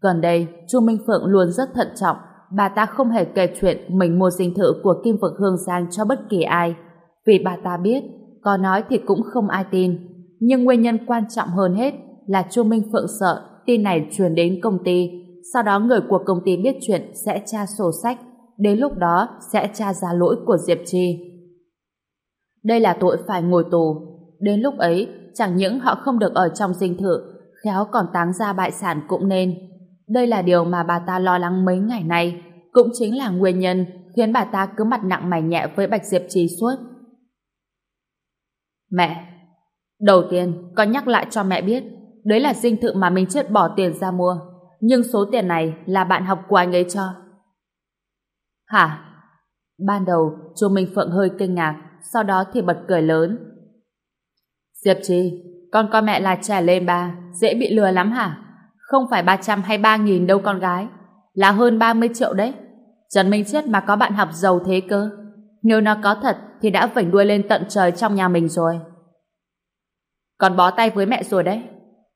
Gần đây, Chu Minh Phượng luôn rất thận trọng, bà ta không hề kể chuyện mình mua dinh thự của Kim Vực Hương Giang cho bất kỳ ai. Vì bà ta biết, có nói thì cũng không ai tin. Nhưng nguyên nhân quan trọng hơn hết là Chu Minh Phượng sợ tin này truyền đến công ty, sau đó người của công ty biết chuyện sẽ tra sổ sách, đến lúc đó sẽ tra ra lỗi của Diệp Chi Đây là tội phải ngồi tù. Đến lúc ấy, chẳng những họ không được ở trong dinh thự, khéo còn táng ra bại sản cũng nên. Đây là điều mà bà ta lo lắng mấy ngày nay, cũng chính là nguyên nhân khiến bà ta cứ mặt nặng mày nhẹ với Bạch Diệp Trì suốt. Mẹ, đầu tiên con nhắc lại cho mẹ biết, đấy là dinh thự mà mình chết bỏ tiền ra mua, nhưng số tiền này là bạn học của anh ấy cho. Hả? Ban đầu, chú Minh Phượng hơi kinh ngạc, sau đó thì bật cười lớn. Diệp Trì, con coi mẹ là trẻ lên ba, dễ bị lừa lắm hả? Không phải 300 hay 3 nghìn đâu con gái, là hơn 30 triệu đấy. Trần Minh Chết mà có bạn học giàu thế cơ. Nếu nó có thật thì đã vảnh đuôi lên tận trời trong nhà mình rồi. Còn bó tay với mẹ rồi đấy.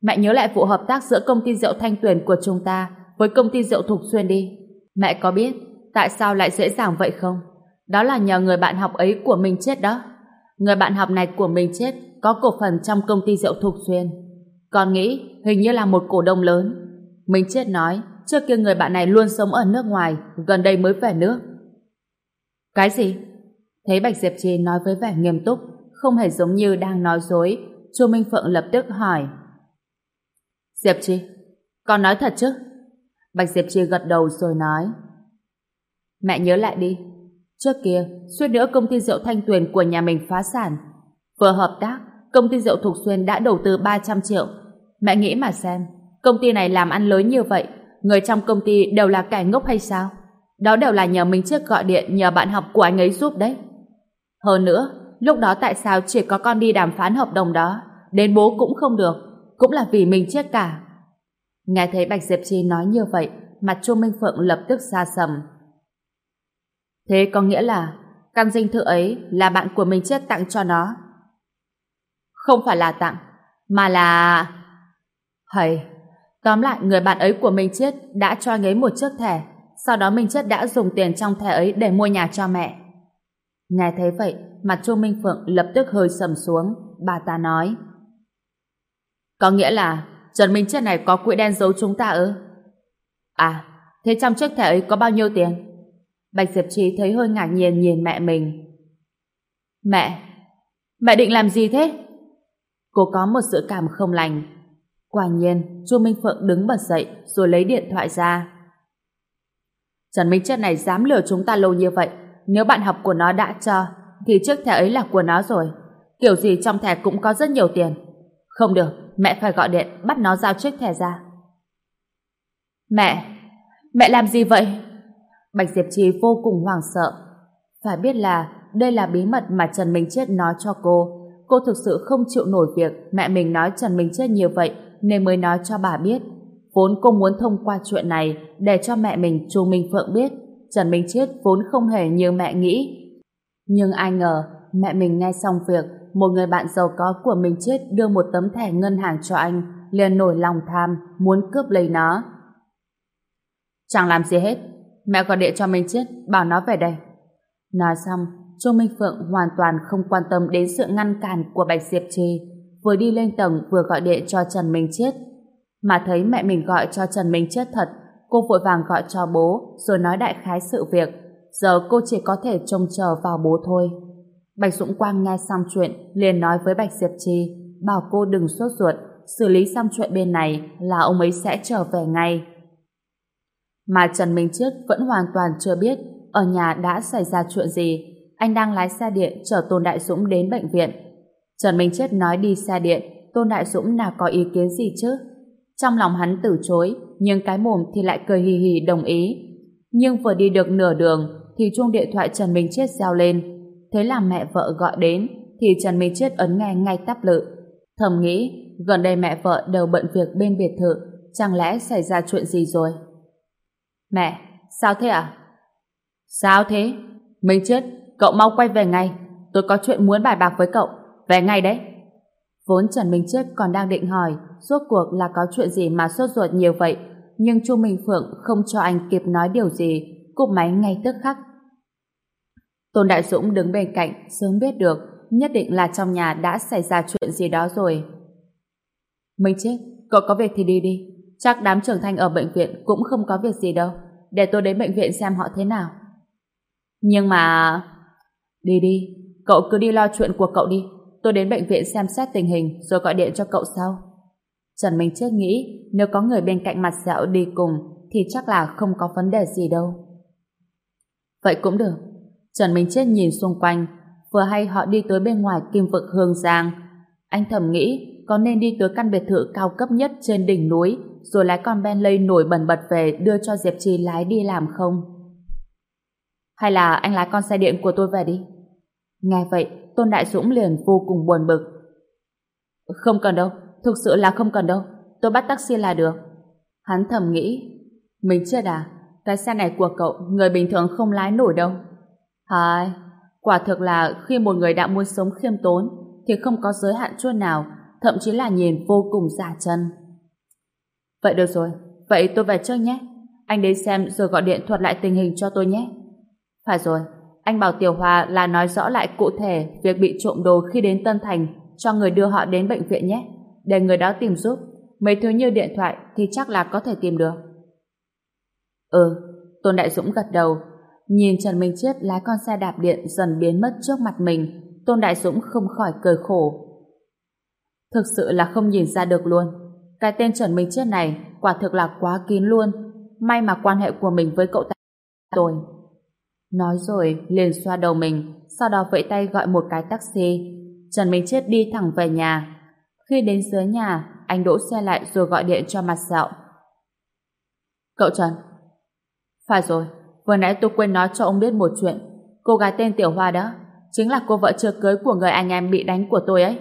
Mẹ nhớ lại vụ hợp tác giữa công ty rượu Thanh Tuyền của chúng ta với công ty rượu Thục Xuyên đi. Mẹ có biết tại sao lại dễ dàng vậy không? Đó là nhờ người bạn học ấy của mình chết đó. Người bạn học này của mình chết có cổ phần trong công ty rượu Thục Xuyên. Con nghĩ hình như là một cổ đông lớn. Mình chết nói, trước kia người bạn này luôn sống ở nước ngoài, gần đây mới về nước. Cái gì? Thấy Bạch Diệp Trì nói với vẻ nghiêm túc không hề giống như đang nói dối Chu Minh Phượng lập tức hỏi Diệp Trì con nói thật chứ? Bạch Diệp Trì gật đầu rồi nói Mẹ nhớ lại đi Trước kia, suýt nữa công ty rượu Thanh Tuyền của nhà mình phá sản. Vừa hợp tác, công ty rượu Thục Xuyên đã đầu tư 300 triệu. Mẹ nghĩ mà xem, công ty này làm ăn lớn như vậy, người trong công ty đều là kẻ ngốc hay sao? Đó đều là nhờ mình trước gọi điện nhờ bạn học của anh ấy giúp đấy. Hơn nữa, lúc đó tại sao chỉ có con đi đàm phán hợp đồng đó, đến bố cũng không được, cũng là vì mình chết cả. Nghe thấy Bạch Diệp Chi nói như vậy, mặt Chu Minh Phượng lập tức xa sầm. Thế có nghĩa là căn dinh thự ấy là bạn của mình chết tặng cho nó. Không phải là tặng, mà là... Hầy, tóm lại người bạn ấy của mình chết đã cho anh ấy một chiếc thẻ, sau đó mình chết đã dùng tiền trong thẻ ấy để mua nhà cho mẹ. Nghe thấy vậy, mặt Chu Minh Phượng lập tức hơi sầm xuống, bà ta nói. Có nghĩa là Trần Minh Chết này có quỹ đen giấu chúng ta ư? À, thế trong chiếc thẻ ấy có bao nhiêu tiền? Bạch Diệp Trí thấy hơi ngạc nhiên nhìn mẹ mình. Mẹ! Mẹ định làm gì thế? Cô có một sự cảm không lành. Quả nhiên, Chu Minh Phượng đứng bật dậy rồi lấy điện thoại ra. Trần Minh Chất này dám lừa chúng ta lâu như vậy. Nếu bạn học của nó đã cho, thì chiếc thẻ ấy là của nó rồi. Kiểu gì trong thẻ cũng có rất nhiều tiền. Không được, mẹ phải gọi điện bắt nó giao chiếc thẻ ra. Mẹ! Mẹ làm gì vậy? Bạch Diệp Trì vô cùng hoảng sợ. Phải biết là đây là bí mật mà Trần Minh Chết nói cho cô. Cô thực sự không chịu nổi việc mẹ mình nói Trần Minh Chết nhiều vậy nên mới nói cho bà biết. Vốn cô muốn thông qua chuyện này để cho mẹ mình Chu Minh Phượng biết Trần Minh Chết vốn không hề như mẹ nghĩ. Nhưng ai ngờ mẹ mình nghe xong việc một người bạn giàu có của Minh chết đưa một tấm thẻ ngân hàng cho anh liền nổi lòng tham muốn cướp lấy nó. Chẳng làm gì hết mẹ gọi điện cho Minh Chết bảo nó về đây. Nói xong, Chu Minh Phượng hoàn toàn không quan tâm đến sự ngăn cản của Bạch Diệp Trì, vừa đi lên tầng vừa gọi điện cho Trần Minh Chết. Mà thấy mẹ mình gọi cho Trần Minh Chết thật, cô vội vàng gọi cho bố rồi nói đại khái sự việc. Giờ cô chỉ có thể trông chờ vào bố thôi. Bạch Dũng Quang nghe xong chuyện liền nói với Bạch Diệp Trì bảo cô đừng sốt ruột, xử lý xong chuyện bên này là ông ấy sẽ trở về ngay. Mà Trần Minh Chiết vẫn hoàn toàn chưa biết ở nhà đã xảy ra chuyện gì. Anh đang lái xe điện chở Tôn Đại Dũng đến bệnh viện. Trần Minh Chiết nói đi xe điện, Tôn Đại Dũng nào có ý kiến gì chứ? Trong lòng hắn từ chối, nhưng cái mồm thì lại cười hì hì đồng ý. Nhưng vừa đi được nửa đường, thì chuông điện thoại Trần Minh Chết reo lên. Thế là mẹ vợ gọi đến, thì Trần Minh Chết ấn nghe ngay tắp lự. Thầm nghĩ, gần đây mẹ vợ đều bận việc bên biệt thự, chẳng lẽ xảy ra chuyện gì rồi? Mẹ, sao thế à? Sao thế? Minh chết, cậu mau quay về ngay. Tôi có chuyện muốn bài bạc với cậu. Về ngay đấy. Vốn Trần Minh Chết còn đang định hỏi rốt cuộc là có chuyện gì mà sốt ruột nhiều vậy. nhưng Chu Minh Phượng không cho anh kịp nói điều gì, cúp máy ngay tức khắc. Tôn Đại Dũng đứng bên cạnh, sớm biết được, nhất định là trong nhà đã xảy ra chuyện gì đó rồi. Minh chết, cậu có việc thì đi đi. Chắc đám trưởng thành ở bệnh viện cũng không có việc gì đâu. Để tôi đến bệnh viện xem họ thế nào. Nhưng mà... Đi đi, cậu cứ đi lo chuyện của cậu đi. Tôi đến bệnh viện xem xét tình hình rồi gọi điện cho cậu sau. Trần Minh Chết nghĩ nếu có người bên cạnh mặt dạo đi cùng thì chắc là không có vấn đề gì đâu. Vậy cũng được. Trần Minh Chết nhìn xung quanh vừa hay họ đi tới bên ngoài kim vực Hương Giang. Anh thầm nghĩ có nên đi tới căn biệt thự cao cấp nhất trên đỉnh núi rồi lái con Bentley nổi bần bật về đưa cho Diệp Trì lái đi làm không? Hay là anh lái con xe điện của tôi về đi? Nghe vậy, Tôn Đại Dũng liền vô cùng buồn bực. Không cần đâu, thực sự là không cần đâu. Tôi bắt taxi là được. Hắn thầm nghĩ, mình chết à? Cái xe này của cậu, người bình thường không lái nổi đâu. Hai, quả thực là khi một người đã muốn sống khiêm tốn, thì không có giới hạn chút nào, thậm chí là nhìn vô cùng giả chân. Vậy được rồi, vậy tôi về trước nhé. Anh đến xem rồi gọi điện thuật lại tình hình cho tôi nhé. Phải rồi, anh bảo Tiểu Hòa là nói rõ lại cụ thể việc bị trộm đồ khi đến Tân Thành cho người đưa họ đến bệnh viện nhé. Để người đó tìm giúp. Mấy thứ như điện thoại thì chắc là có thể tìm được. Ừ, Tôn Đại Dũng gật đầu. Nhìn Trần Minh Chiết lái con xe đạp điện dần biến mất trước mặt mình, Tôn Đại Dũng không khỏi cười khổ. Thực sự là không nhìn ra được luôn. Cái tên Trần Minh Chiết này quả thực là quá kín luôn. May mà quan hệ của mình với cậu ta rồi. Nói rồi, liền xoa đầu mình, sau đó vẫy tay gọi một cái taxi. Trần Minh Chết đi thẳng về nhà. Khi đến dưới nhà, anh đỗ xe lại rồi gọi điện cho mặt sẹo. Cậu Trần. Phải rồi, vừa nãy tôi quên nói cho ông biết một chuyện. Cô gái tên Tiểu Hoa đó, chính là cô vợ chưa cưới của người anh em bị đánh của tôi ấy.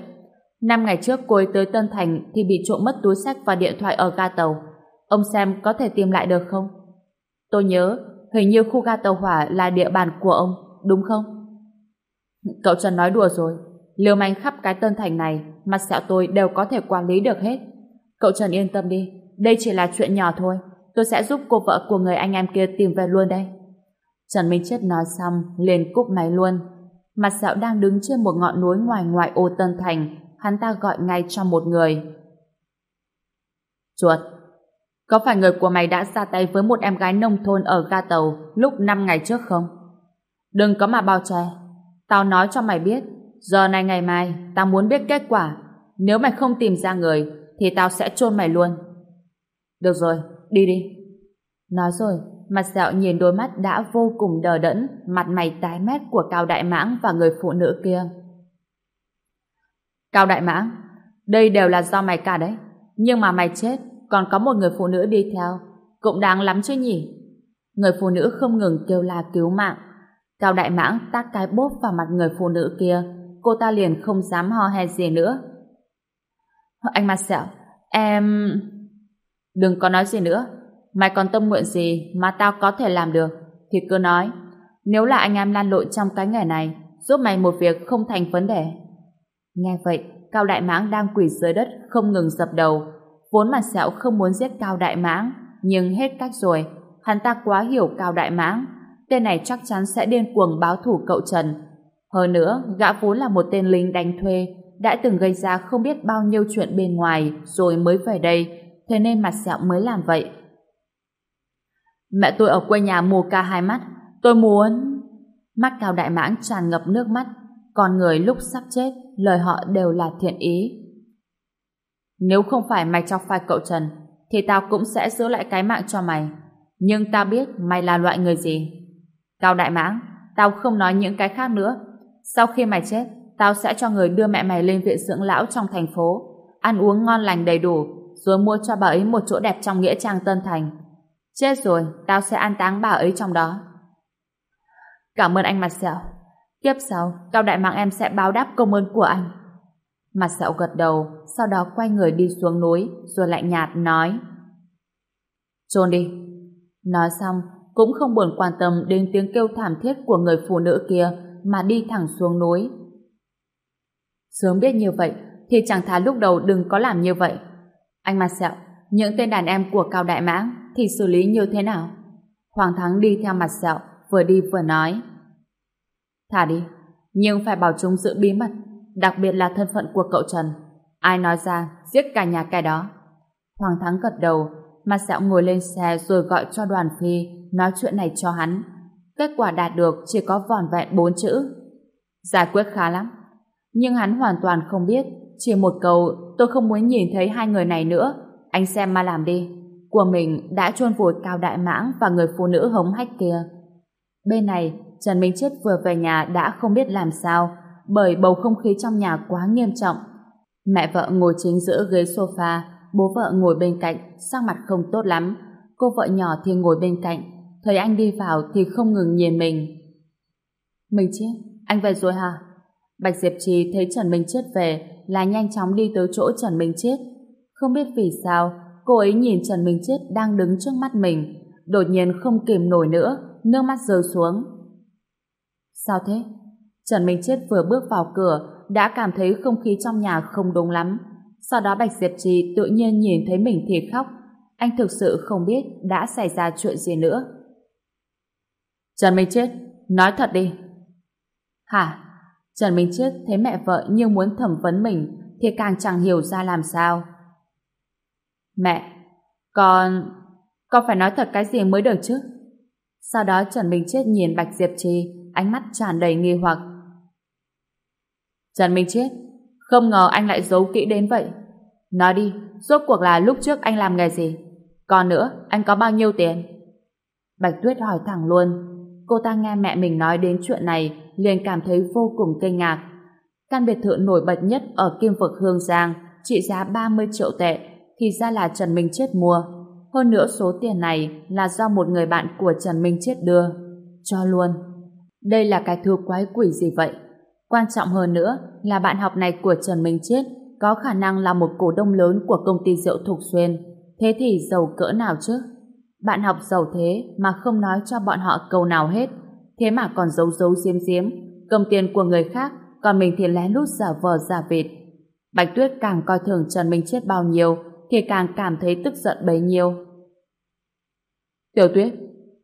Năm ngày trước cô ấy tới Tân Thành thì bị trộm mất túi sách và điện thoại ở ga tàu. Ông xem có thể tìm lại được không? Tôi nhớ Hình như khu ga tàu hỏa là địa bàn của ông, đúng không? Cậu Trần nói đùa rồi. Liều manh khắp cái tân thành này, mặt sẹo tôi đều có thể quản lý được hết. Cậu Trần yên tâm đi, đây chỉ là chuyện nhỏ thôi. Tôi sẽ giúp cô vợ của người anh em kia tìm về luôn đây. Trần Minh Chết nói xong, liền cúp máy luôn. Mặt sẹo đang đứng trên một ngọn núi ngoài ngoại ô Tân Thành, hắn ta gọi ngay cho một người. Chuột, có phải người của mày đã ra tay với một em gái nông thôn ở ga tàu lúc 5 ngày trước không? Đừng có mà bao che. Tao nói cho mày biết, giờ này ngày mai, tao muốn biết kết quả. Nếu mày không tìm ra người, thì tao sẽ chôn mày luôn. Được rồi, đi đi. Nói rồi, mặt sẹo nhìn đôi mắt đã vô cùng đờ đẫn, mặt mày tái mét của Cao Đại Mãng và người phụ nữ kia. Cao Đại Mãng, đây đều là do mày cả đấy. Nhưng mà mày chết, còn có một người phụ nữ đi theo, cũng đáng lắm chứ nhỉ? Người phụ nữ không ngừng kêu la cứu mạng. Cao Đại Mãng tác cái bốp vào mặt người phụ nữ kia, cô ta liền không dám ho hè gì nữa. Anh mặt sẹo, em... Đừng có nói gì nữa, mày còn tâm nguyện gì mà tao có thể làm được, thì cứ nói. Nếu là anh em lan lộn trong cái nghề này, giúp mày một việc không thành vấn đề. Nghe vậy, Cao Đại Mãng đang quỳ dưới đất không ngừng dập đầu, Vốn mặt sẹo không muốn giết Cao Đại Mãng, nhưng hết cách rồi. Hắn ta quá hiểu Cao Đại Mãng. Tên này chắc chắn sẽ điên cuồng báo thủ cậu Trần. Hơn nữa, gã vốn là một tên lính đánh thuê, đã từng gây ra không biết bao nhiêu chuyện bên ngoài rồi mới về đây, thế nên mặt sẹo mới làm vậy. Mẹ tôi ở quê nhà mù ca hai mắt, tôi muốn... Mắt Cao Đại Mãng tràn ngập nước mắt, con người lúc sắp chết, lời họ đều là thiện ý. Nếu không phải mày chọc phải cậu Trần, thì tao cũng sẽ giữ lại cái mạng cho mày. Nhưng tao biết mày là loại người gì. Cao Đại Mãng, tao không nói những cái khác nữa. Sau khi mày chết, tao sẽ cho người đưa mẹ mày lên viện dưỡng lão trong thành phố, ăn uống ngon lành đầy đủ, rồi mua cho bà ấy một chỗ đẹp trong Nghĩa Trang Tân Thành. Chết rồi, tao sẽ an táng bà ấy trong đó. Cảm ơn anh mặt sẹo. Tiếp sau, Cao Đại Mãng em sẽ báo đáp công ơn của anh. Mặt sẹo gật đầu, sau đó quay người đi xuống núi, rồi lại nhạt nói. Trôn đi. Nói xong, cũng không buồn quan tâm đến tiếng kêu thảm thiết của người phụ nữ kia mà đi thẳng xuống núi. Sớm biết như vậy, thì chẳng thà lúc đầu đừng có làm như vậy. Anh mặt sẹo, những tên đàn em của Cao Đại Mãng thì xử lý như thế nào? Hoàng Thắng đi theo mặt sẹo, vừa đi vừa nói. Thả đi, nhưng phải bảo chúng giữ bí mật, đặc biệt là thân phận của cậu Trần. Ai nói ra, giết cả nhà cái đó. Hoàng Thắng gật đầu, mặt sẹo ngồi lên xe rồi gọi cho đoàn phi nói chuyện này cho hắn. Kết quả đạt được chỉ có vòn vẹn bốn chữ. Giải quyết khá lắm. Nhưng hắn hoàn toàn không biết, chỉ một câu tôi không muốn nhìn thấy hai người này nữa. Anh xem mà làm đi. Của mình đã chôn vùi Cao Đại Mãng và người phụ nữ hống hách kia. Bên này, Trần Minh Chết vừa về nhà đã không biết làm sao, bởi bầu không khí trong nhà quá nghiêm trọng. Mẹ vợ ngồi chính giữa ghế sofa, bố vợ ngồi bên cạnh, sắc mặt không tốt lắm. Cô vợ nhỏ thì ngồi bên cạnh, thấy anh đi vào thì không ngừng nhìn mình. mình Chết, anh về rồi hả? Bạch Diệp Trì thấy Trần Minh Chết về là nhanh chóng đi tới chỗ Trần Minh Chết. Không biết vì sao, cô ấy nhìn Trần Minh Chết đang đứng trước mắt mình, đột nhiên không kìm nổi nữa, nước mắt rơi xuống. Sao thế? Trần Minh Chết vừa bước vào cửa đã cảm thấy không khí trong nhà không đúng lắm. Sau đó Bạch Diệp Trì tự nhiên nhìn thấy mình thì khóc. Anh thực sự không biết đã xảy ra chuyện gì nữa. Trần Minh Chết, nói thật đi. Hả? Trần Minh Chết thấy mẹ vợ như muốn thẩm vấn mình thì càng chẳng hiểu ra làm sao. Mẹ, con... con phải nói thật cái gì mới được chứ? Sau đó Trần Minh Chết nhìn Bạch Diệp Trì, ánh mắt tràn đầy nghi hoặc. Trần Minh Chết, không ngờ anh lại giấu kỹ đến vậy. Nói đi, rốt cuộc là lúc trước anh làm nghề gì? Còn nữa, anh có bao nhiêu tiền? Bạch Tuyết hỏi thẳng luôn. Cô ta nghe mẹ mình nói đến chuyện này, liền cảm thấy vô cùng kinh ngạc. Căn biệt thự nổi bật nhất ở Kim Vực Hương Giang, trị giá 30 triệu tệ, thì ra là Trần Minh Chết mua. Hơn nữa số tiền này là do một người bạn của Trần Minh Chết đưa. Cho luôn. Đây là cái thứ quái quỷ gì vậy? Quan trọng hơn nữa là bạn học này của Trần Minh Chết có khả năng là một cổ đông lớn của công ty rượu Thục Xuyên. Thế thì giàu cỡ nào chứ? Bạn học giàu thế mà không nói cho bọn họ câu nào hết. Thế mà còn giấu giấu giếm diếm, cầm tiền của người khác, còn mình thì lén lút giả vờ giả vịt. Bạch Tuyết càng coi thường Trần Minh Chết bao nhiêu, thì càng cảm thấy tức giận bấy nhiêu. Tiểu Tuyết,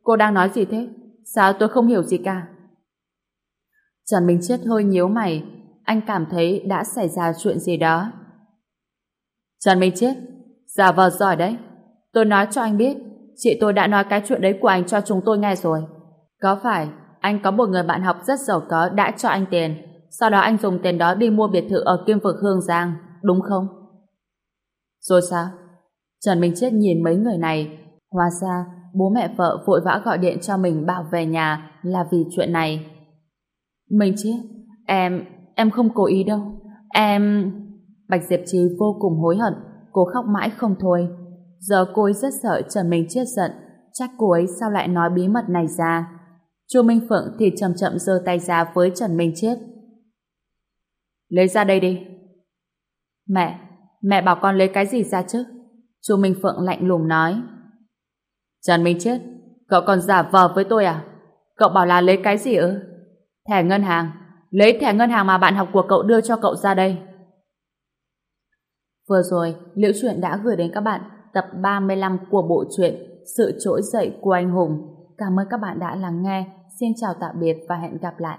cô đang nói gì thế? Sao tôi không hiểu gì cả? Trần Minh Chết hơi nhíu mày, anh cảm thấy đã xảy ra chuyện gì đó. Trần Minh Chết, giả vờ giỏi đấy. Tôi nói cho anh biết, chị tôi đã nói cái chuyện đấy của anh cho chúng tôi nghe rồi. Có phải anh có một người bạn học rất giàu có đã cho anh tiền, sau đó anh dùng tiền đó đi mua biệt thự ở Kim Vực Hương Giang, đúng không? Rồi sao? Trần Minh Chết nhìn mấy người này, hóa ra bố mẹ vợ vội vã gọi điện cho mình bảo về nhà là vì chuyện này mình Chết, em, em không cố ý đâu. Em... Bạch Diệp Trì vô cùng hối hận, cô khóc mãi không thôi. Giờ cô ấy rất sợ Trần Minh Chết giận, chắc cô ấy sao lại nói bí mật này ra. Chu Minh Phượng thì chậm chậm giơ tay ra với Trần Minh Chết. Lấy ra đây đi. Mẹ, mẹ bảo con lấy cái gì ra chứ? Chu Minh Phượng lạnh lùng nói. Trần Minh Chết, cậu còn giả vờ với tôi à? Cậu bảo là lấy cái gì ư? Thẻ ngân hàng. Lấy thẻ ngân hàng mà bạn học của cậu đưa cho cậu ra đây. Vừa rồi, Liễu Chuyện đã gửi đến các bạn tập 35 của bộ truyện Sự trỗi dậy của anh hùng. Cảm ơn các bạn đã lắng nghe. Xin chào tạm biệt và hẹn gặp lại.